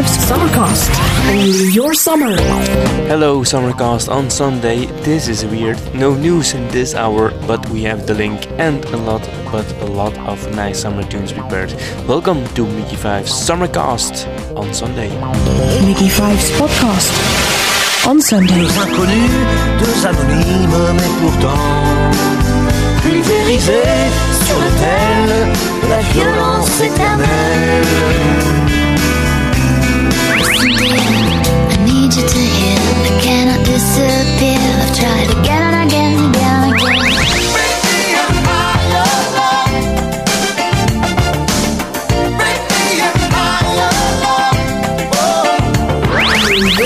MIGY 5's Summercast. Only your summer. Hello, Summercast on Sunday. This is weird. No news in this hour, but we have the link and a lot, but a lot of nice summer tunes prepared. Welcome to MIGY 5's Summercast on Sunday. MIGY 5's podcast on Sunday. Deux inconnus, deux anonymes, mais pourtant pulvérisés sur l'autel la violence éternelle. You to hear. I cannot disappear. I've tried again and again and again and again.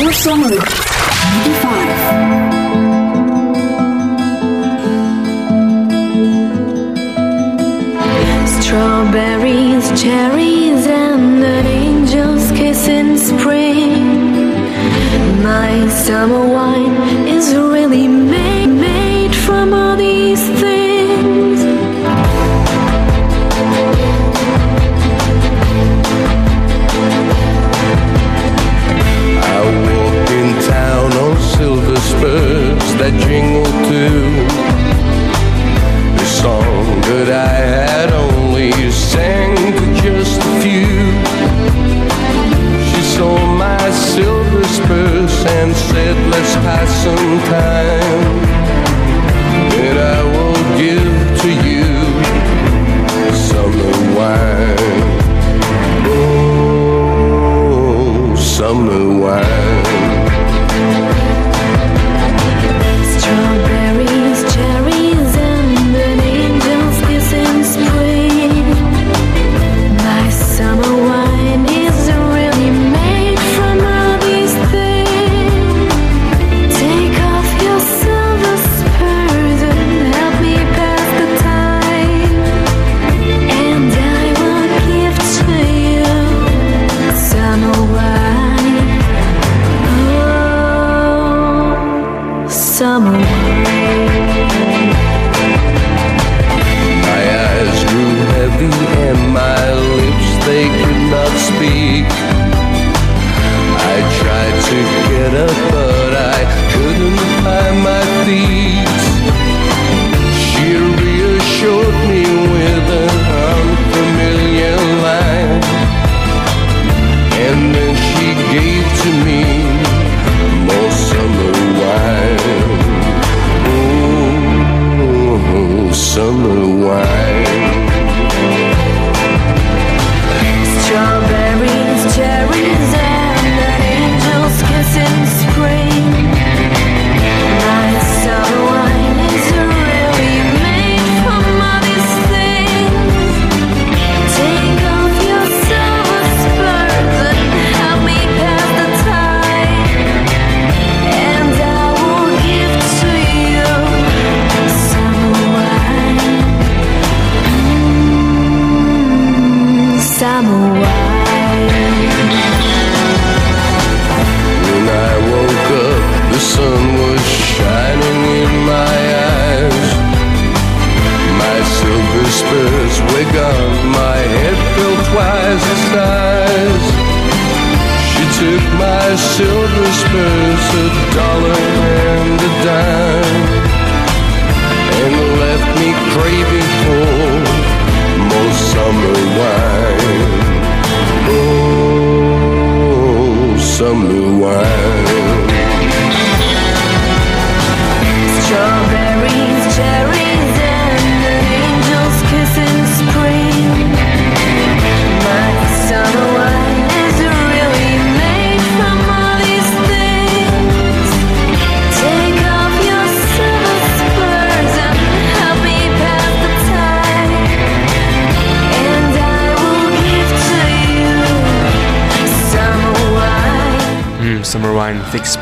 Your summer. MIGY 5. Strawberries, cherries, summer wine pass some time.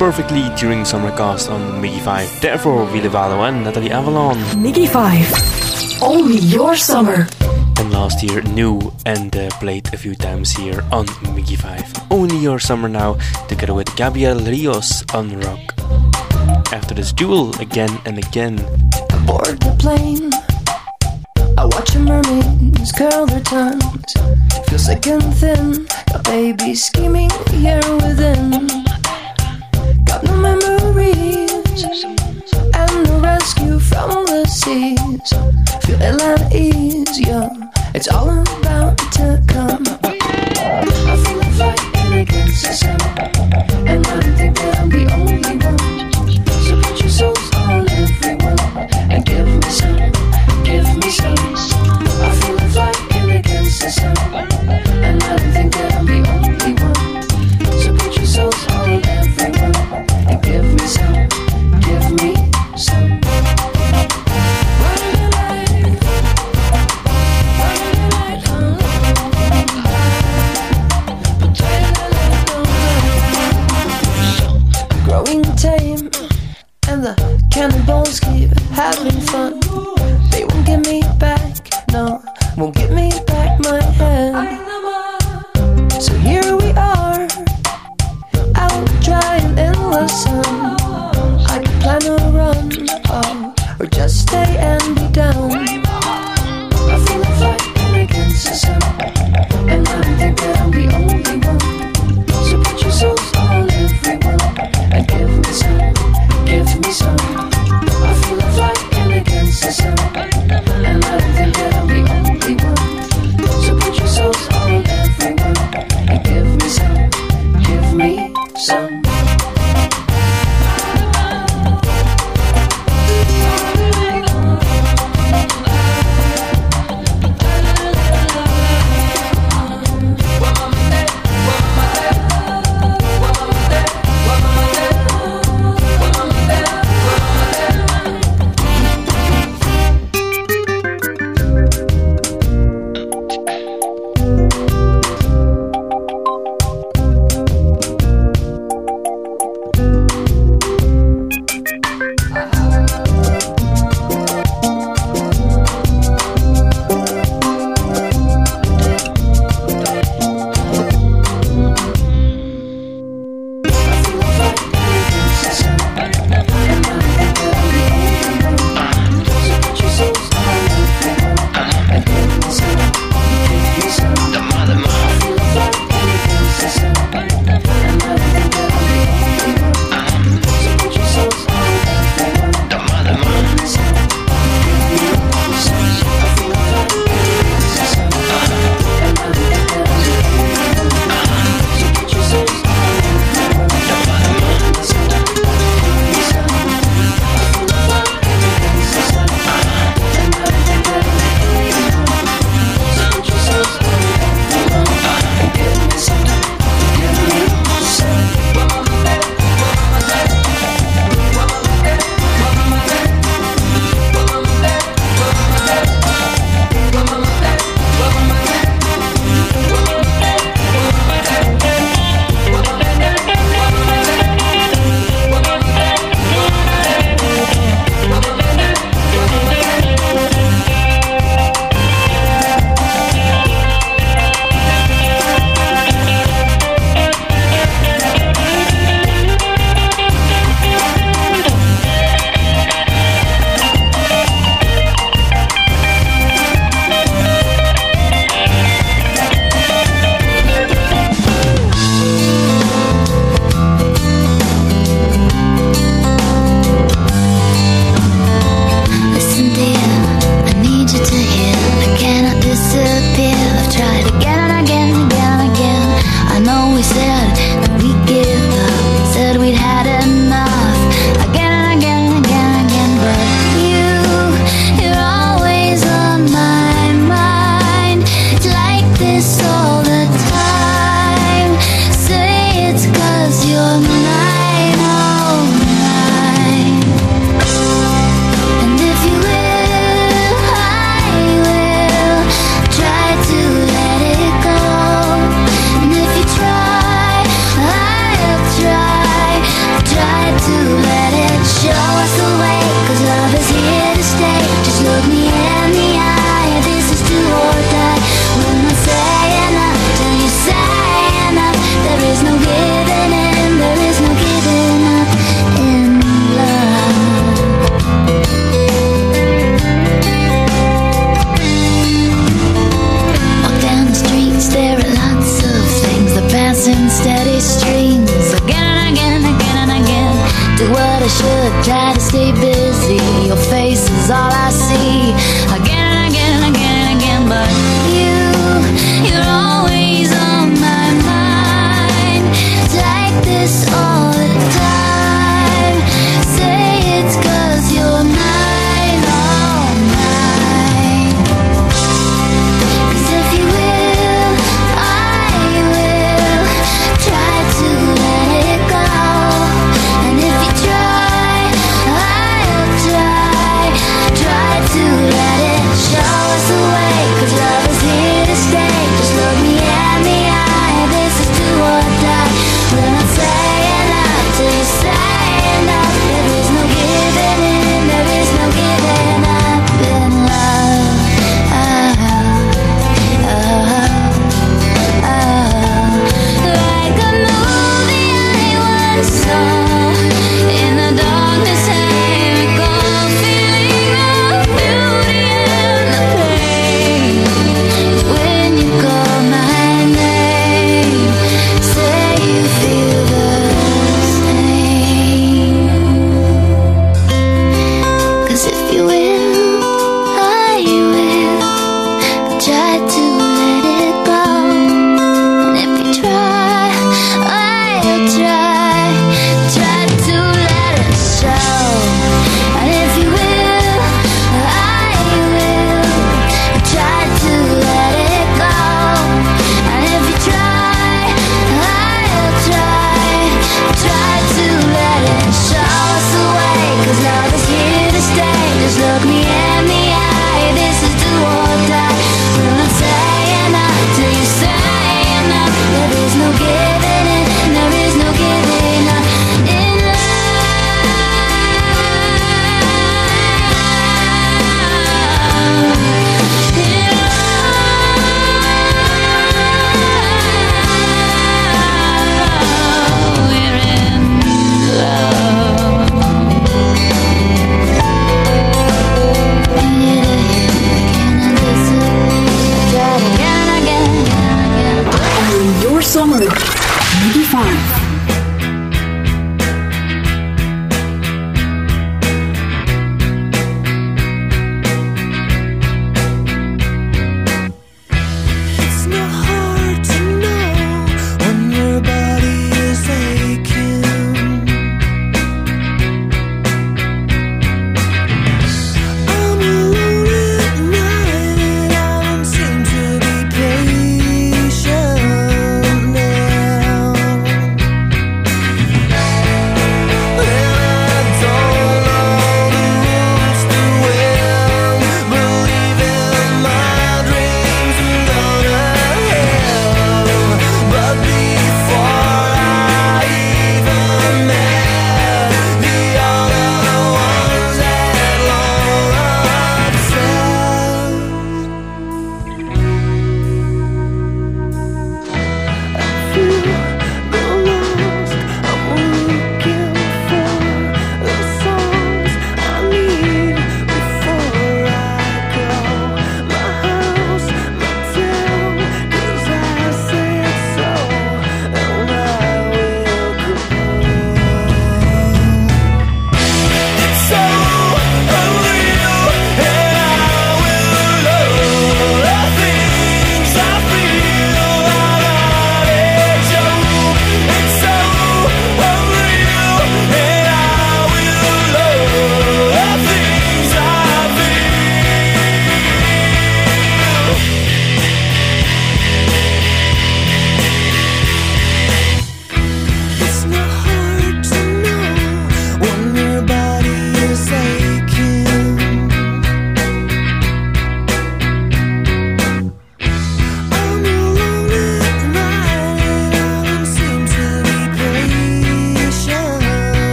perfectly during Summercast on MIGY 5. Therefore, Ville Valo and Natalie Avalon. MIGY 5, only your summer. From last year, new and uh, played a few times here on MIGY 5. Only your summer now, together with Gabriel Rios on rock. After this duel, again and again. Aboard the plane. I watch the mermaids curl their tongues. Feel sick and thin, a baby scheming here within and the rescue from the seas. Feel ill lot ease, yeah. It's all in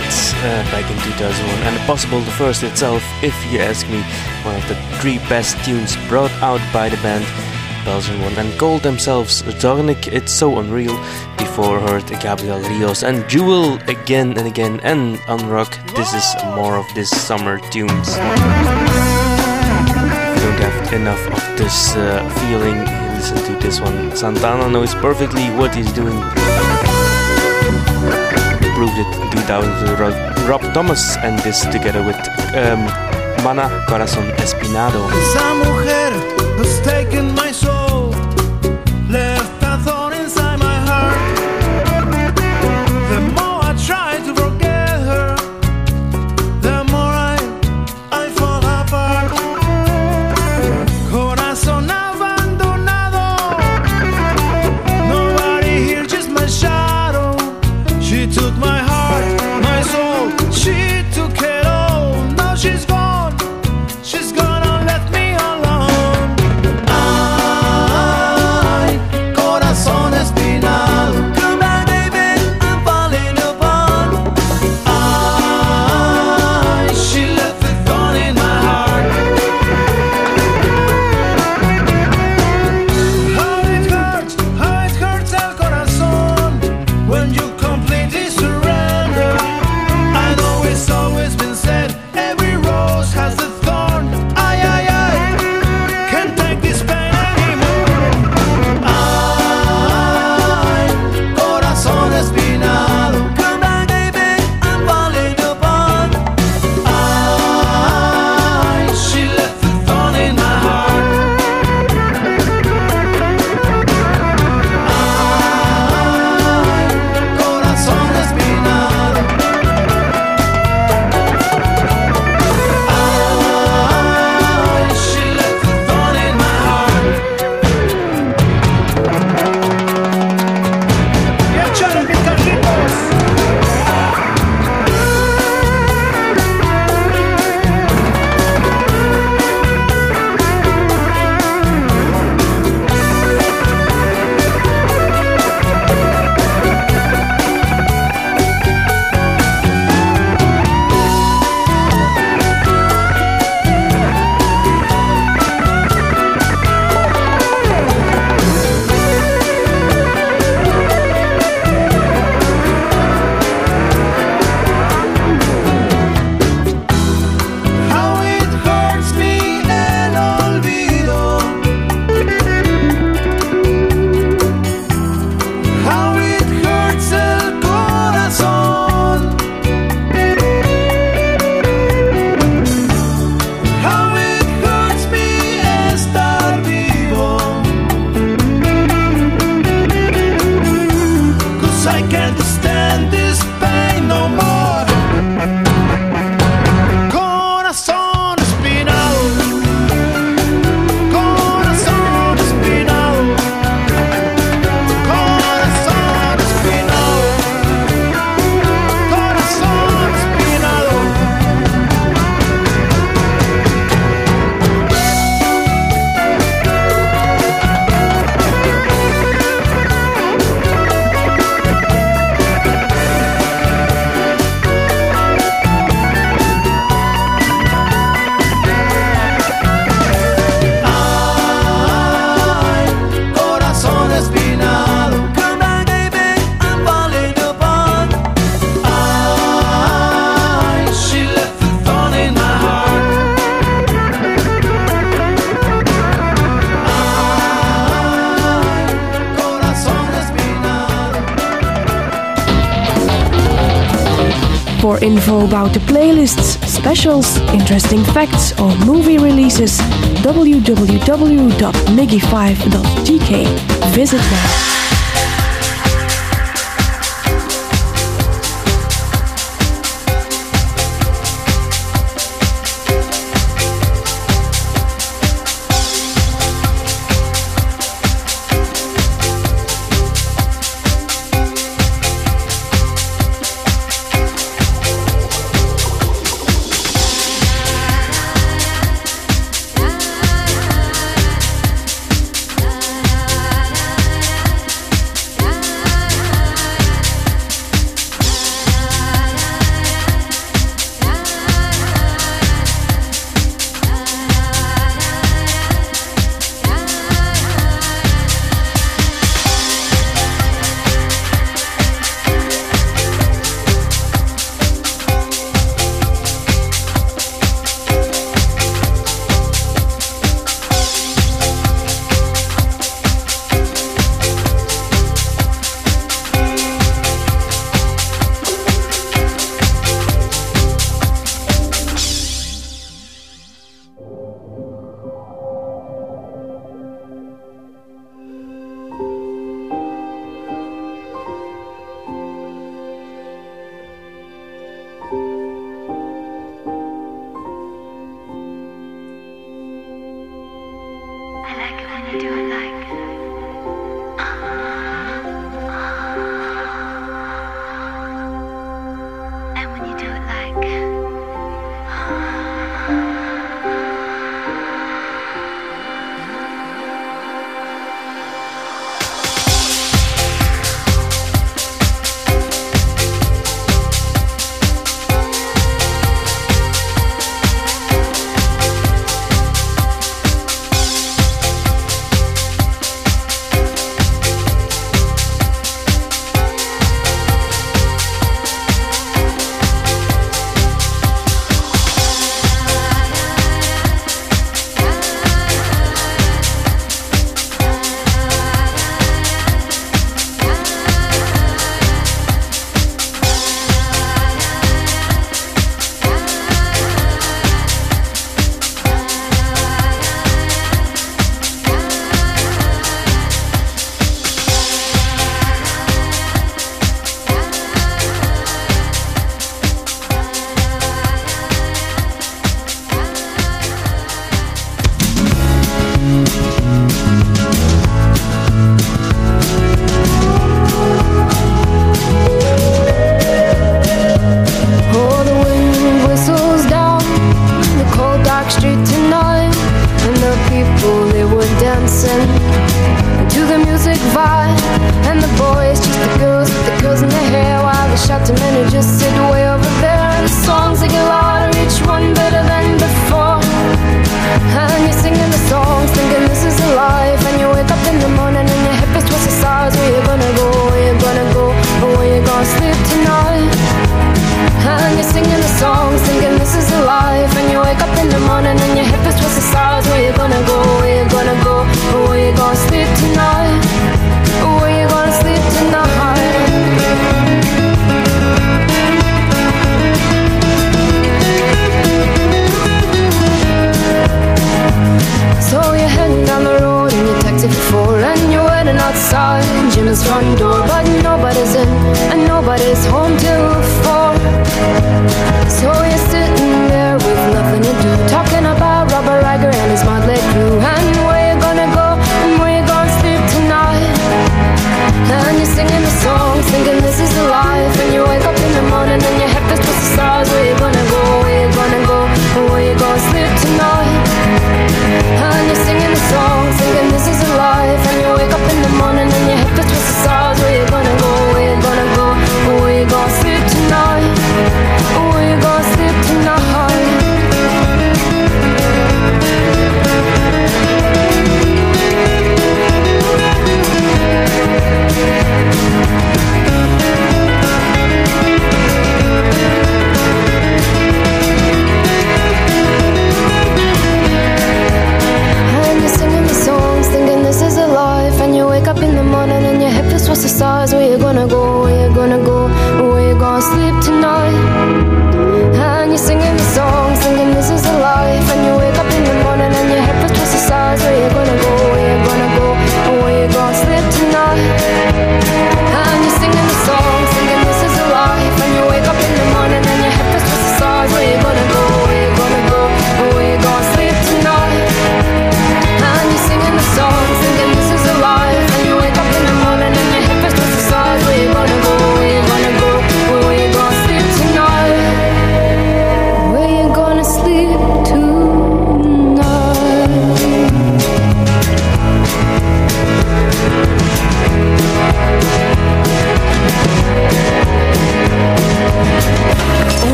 hits uh, back in 2001, and possible the first itself, if you ask me, one of the three best tunes brought out by the band. Belgian one and called themselves Zornik. It's so unreal. Before heard Gabriel Rios and Jewel again and again, and on rock, this is more of this summer tunes. If you don't have enough of this uh, feeling, listen to this one. Santana knows perfectly what he's doing. It in 2000 with Rob Thomas and this together with um, Mana Corazon Espinado. Info about the playlists, specials, interesting facts, or movie releases, www.miggy5.gk. Visit now.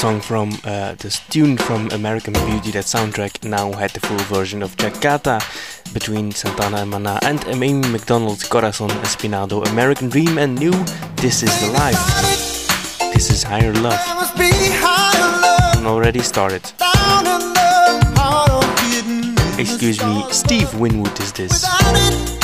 song from uh, this tune from American Beauty, that soundtrack now had the full version of Jakarta between Santana and Mana and Amy Macdonald's Corazon Espinado, American Dream, and new This Is the Life. This is Higher Love. And already started. Excuse me, Steve Winwood is this.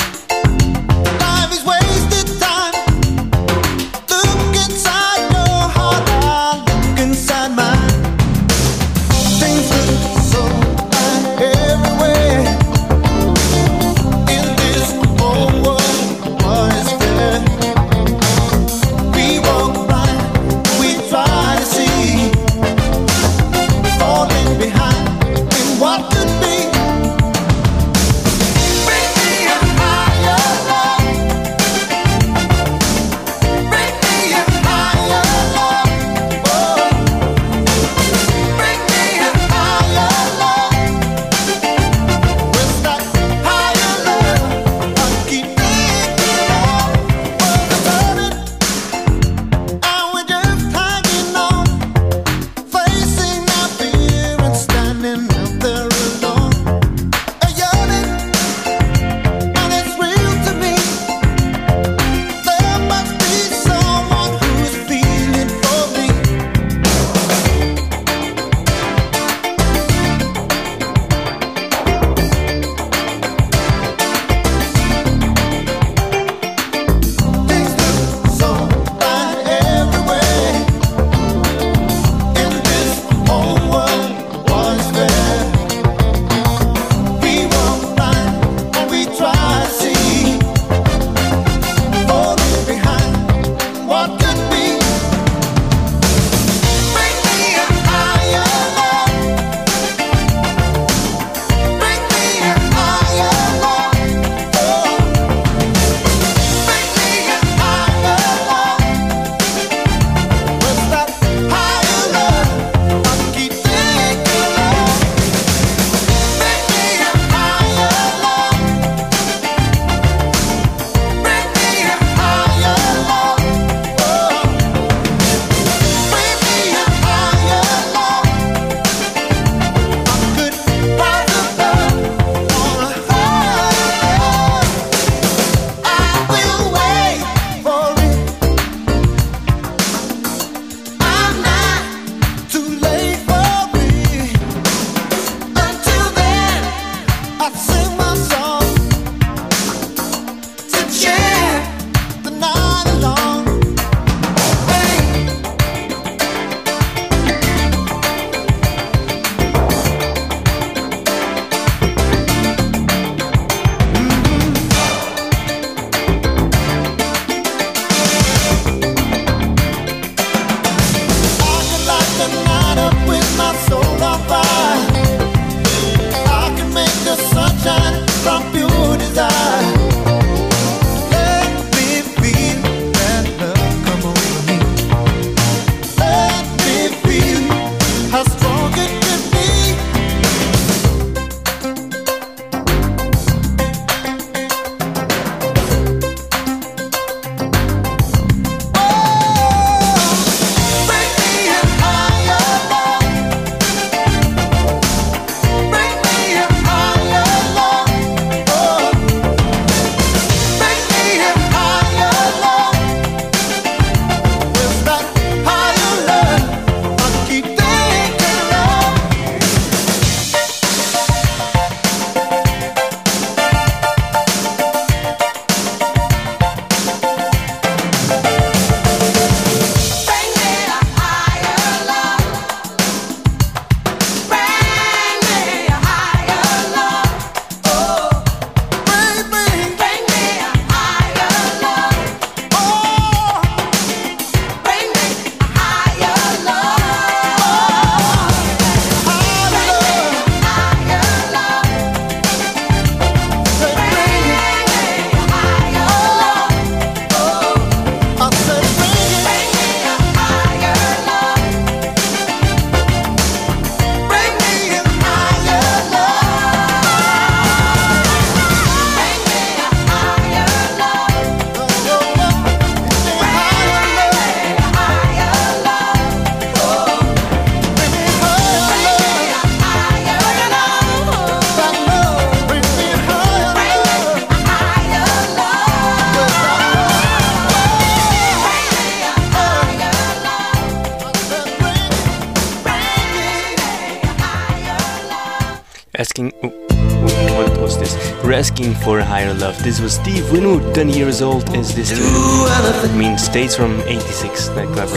This was Steve Winwood, 10 years old. Is this tune? Means states from 86. That clever.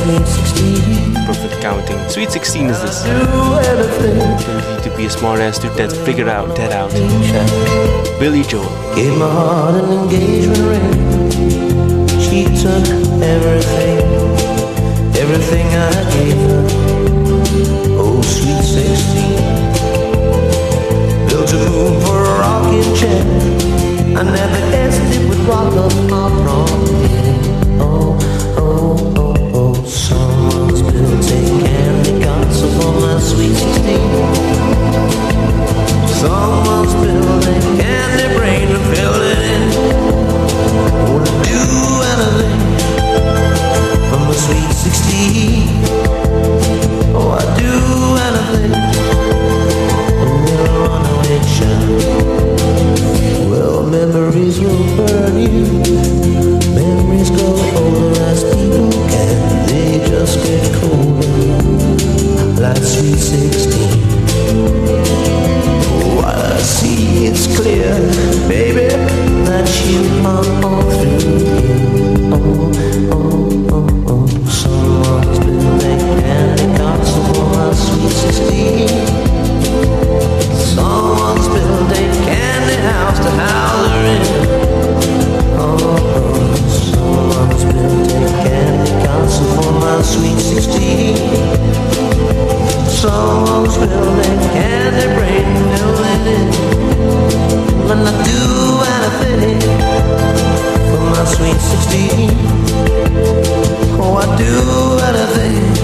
Perfect counting. Sweet 16 is this. Don't need to be a smartass to that figure out that out. Billy Joel. Gave my heart an engagement ring. She took everything, everything I gave her. Oh, sweet 16. Built a moon for a rocking chair. I never guessed it would. Oh, oh, oh, oh. Someone's candy for my sweet 16. Someone's candy to fill it in. Wanna do anything for my sweet 16. Oh, I do anything. A little runaway child. Memories will burn you. Memories grow older as people can. They just get colder. Like sweet 16. Oh, I see it's clear, baby, that you are all through. Oh, oh, oh, oh, someone's been making castle for my sweet 16. My sweet 16. Someone's building candy brain building it. When I do anything for my sweet 16. Oh, I do anything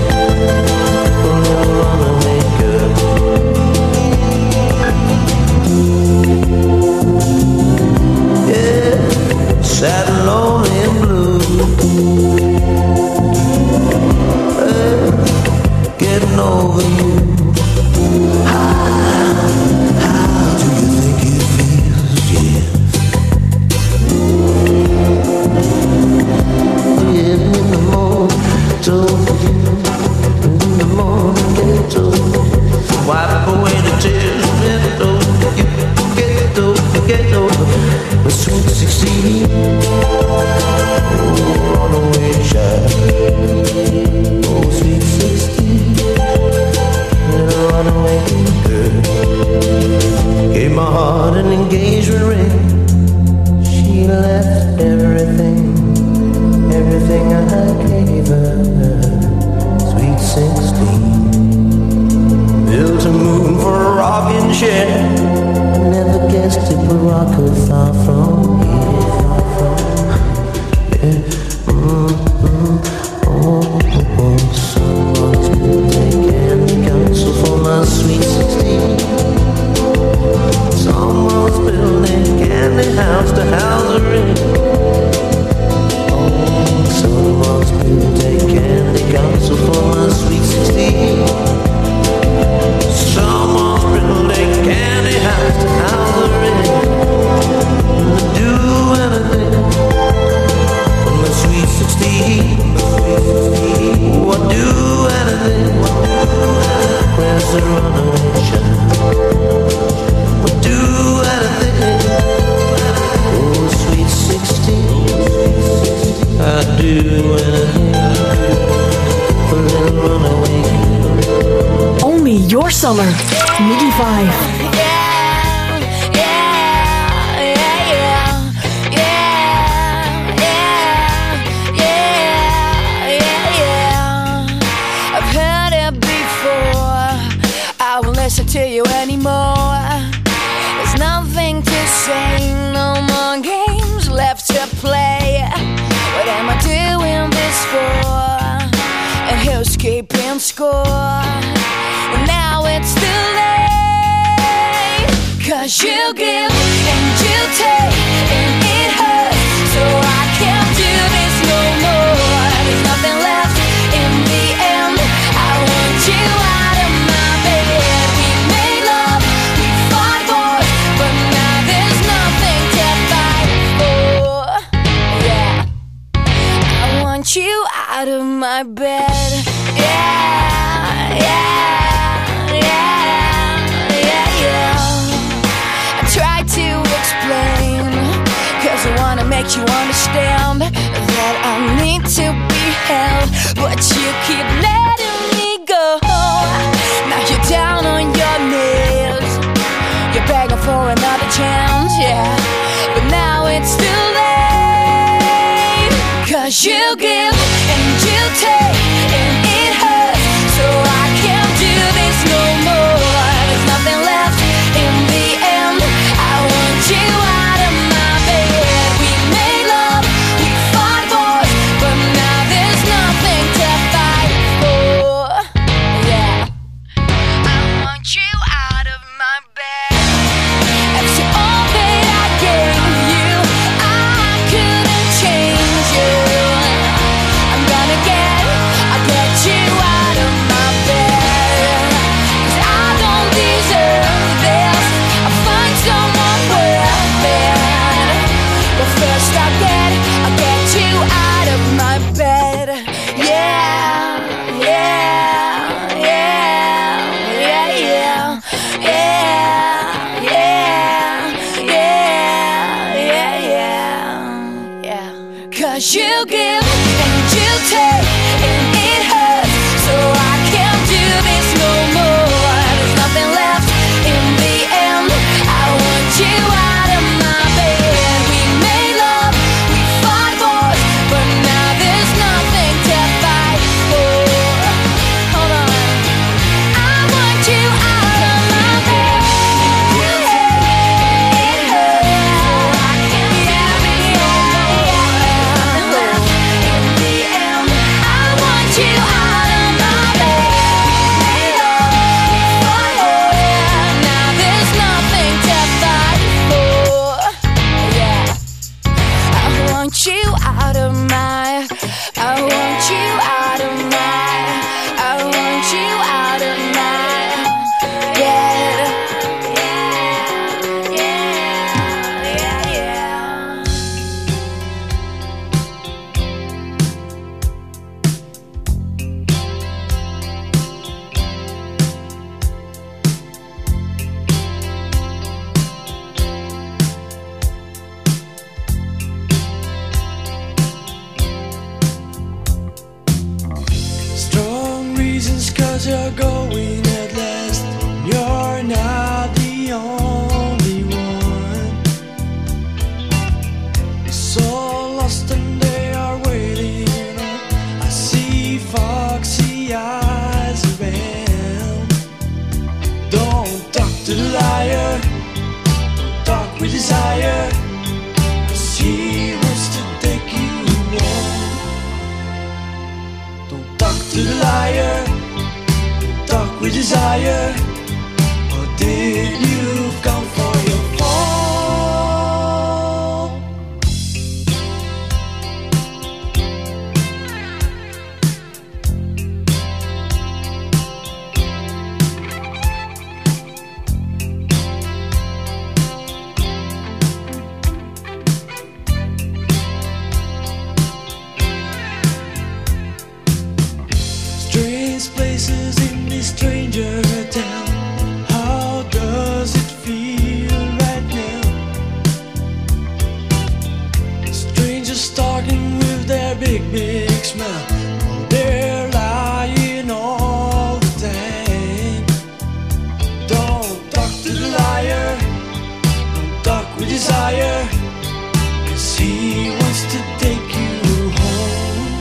He wants to take you home.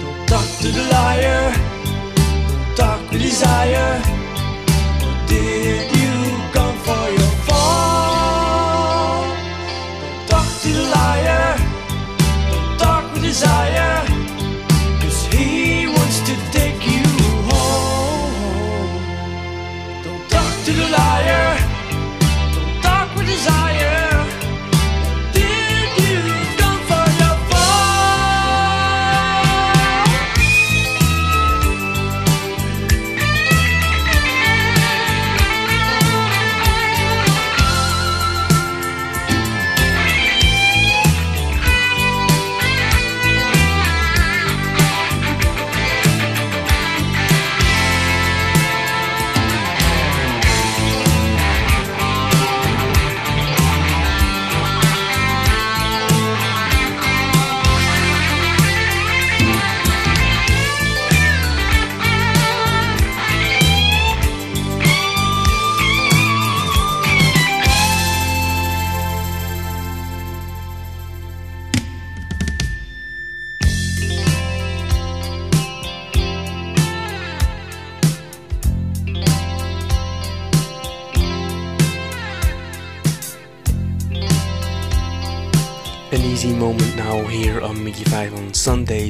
Don't talk to the liar. Don't talk desire. Oh dear.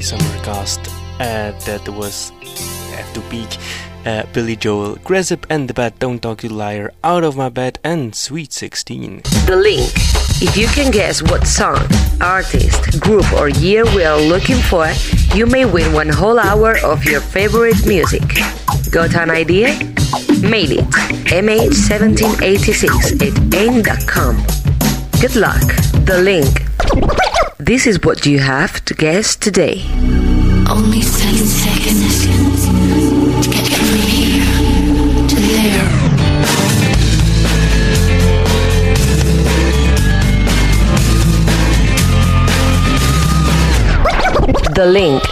Summer cast uh, that was have to peak uh, Billy Joel, Grasip and the bad. Don't Talk You Liar, Out of My Bed, and Sweet 16. The link. If you can guess what song, artist, group, or year we are looking for, you may win one whole hour of your favorite music. Got an idea? Mail it mh1786 at aim.com. Good luck. The link. This is what you have to guess today. Only seven seconds to get from here to there. The link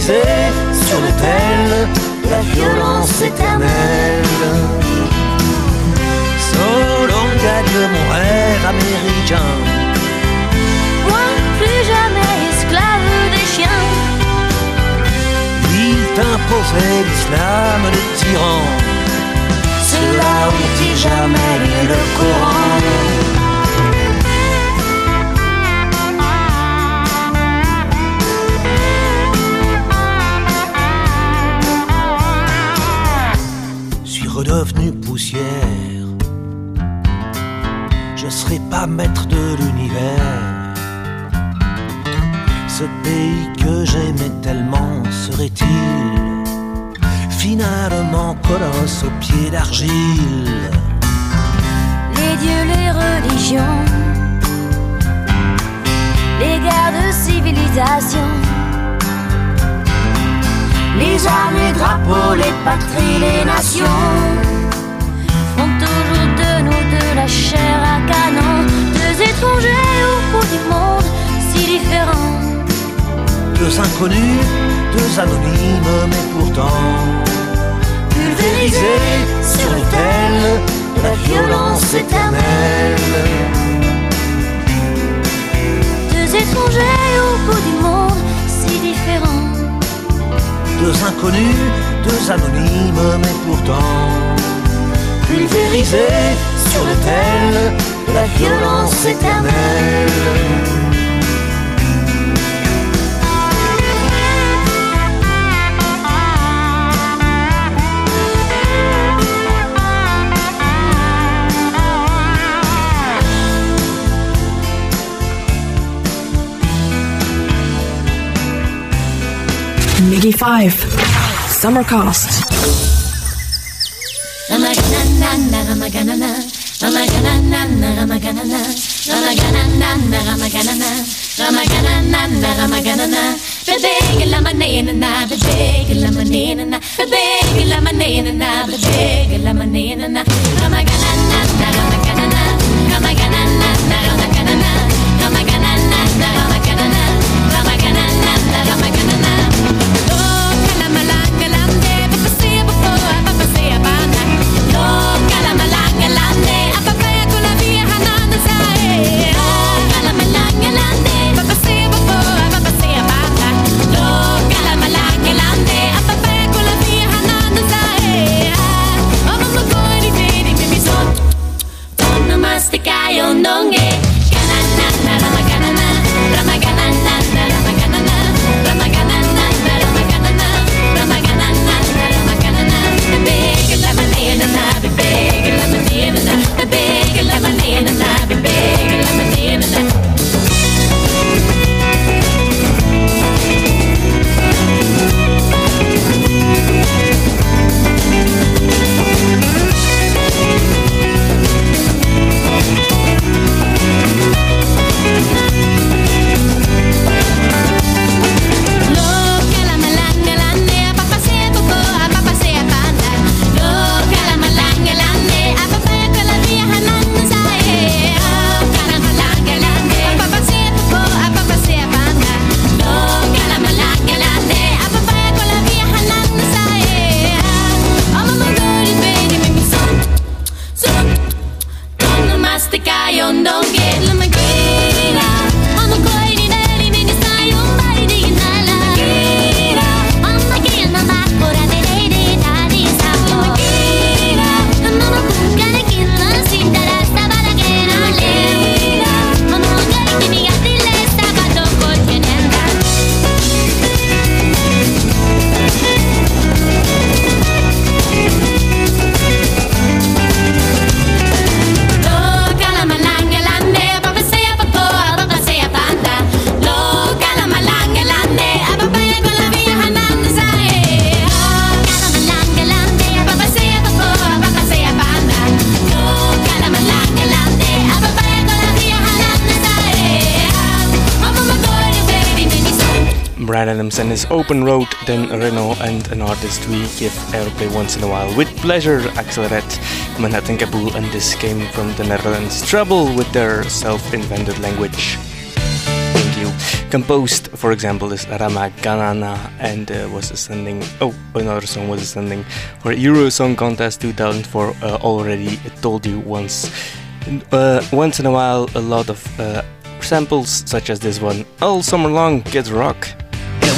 sur l'autel de la violence éternelle. Solon gagne mon rêve américain. Moi plus jamais esclave des chiens Il t'imposait l'islam des tyrans. Ceux-là ont-ils jamais lu le Coran redevenu poussière. Je serai pas maître de l'univers. Ce pays que j'aimais tellement serait-il finalement colosse aux pieds d'argile? Les dieux, les religions Les guerres de civilisation Les armes, les drapeaux, les patries, les nations Font toujours de nous de la chair à canon Deux étrangers au bout du monde si différents Deux inconnus, deux anonymes, mais pourtant pulvérisés sur l'autel de la violence éternelle. Deux étrangers au bout du monde Deux inconnus, deux anonymes, mais pourtant pulvérisés sur l'autel de la violence éternelle. MIGY 5. Summercast. Look, Open Road, then Renaud and an artist we give airplay once in a while. With pleasure, Axelle Red, Manhattan Kaboul, and this came from the Netherlands. Trouble with their self invented language. Thank you. Composed, for example, is Rama Ganana and uh, was ascending. Oh, another song was ascending for Euro Song Contest 2004. Uh, already told you once. Uh, once in a while, a lot of uh, samples such as this one. All summer long, Kids Rock.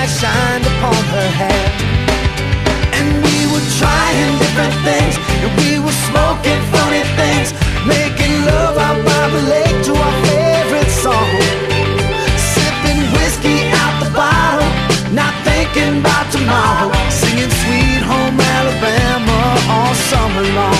Moonlight shined upon her hair. And we were trying different things, and we were smoking funny things, making love out by the lake to our favorite song sipping whiskey out the bottle, not thinking about tomorrow, singing Sweet Home Alabama all summer long.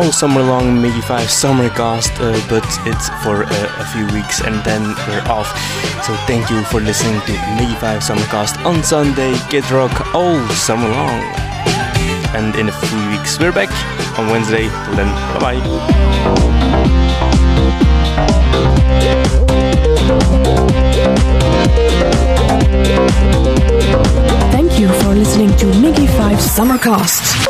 all summer long, MIGY five summercast, uh, but it's for uh, a few weeks and then we're off. So thank you for listening to MIGY five summercast on Sunday, Kid Rock all summer long. And in a few weeks we're back on Wednesday. Till then, bye bye. Thank you for listening to MIGY 5 Summercast.